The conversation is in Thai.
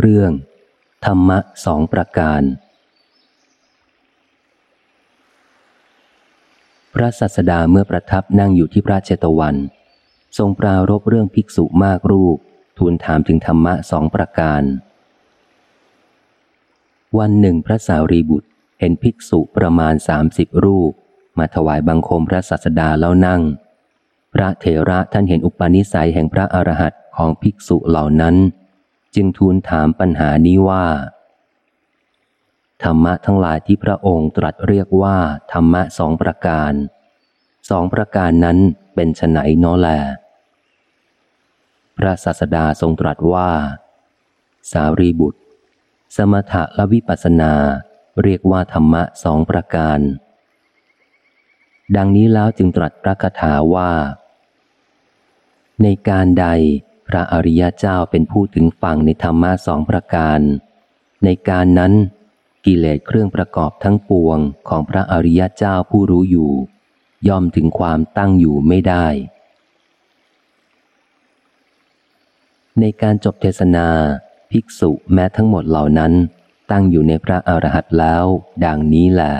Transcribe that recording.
เรื่อง ธรรมะสองประการ พระสัสดาเมื่อประทับนั่งอยู่ที่พระเจตวัน ทรงปรารบเรื่องภิกษุมากรูป ทูลถามถึงธรรมะสองประการ วันหนึ่งพระสารีบุตรเห็นภิกษุประมาณสามสิบรูป มาถวายบังคมพระสัสดาแล้วนั่ง พระเถระท่านเห็นอุปนิสัยแห่งพระอรหันต์ของภิกษุเหล่านั้น จึงทูลถามปัญหานี้ว่า ธรรมะทั้งหลายที่พระองค์ตรัสเรียกว่า ธรรมะสองประการ สองประการนั้นเป็นไนน้อแล พระศาสดาทรงตรัสว่า สารีบุตร สมถะและวิปัสสนา เรียกว่าธรรมะสองประการ ดังนี้แล้วจึงตรัสพระคาถาว่า ในการใด พระอริยเจ้าเป็นผู้ถึงฝั่งในธรรมะสองประการ ในการนั้น กิเลสเครื่องประกอบทั้งปวงของพระอริยเจ้าผู้รู้อยู่ ย่อมถึงความตั้งอยู่ไม่ได้ ในการจบเทศนา ภิกษุแม้ทั้งหมดเหล่านั้น ตั้งอยู่ในพระอรหันต์แล้ว ดังนี้แหละ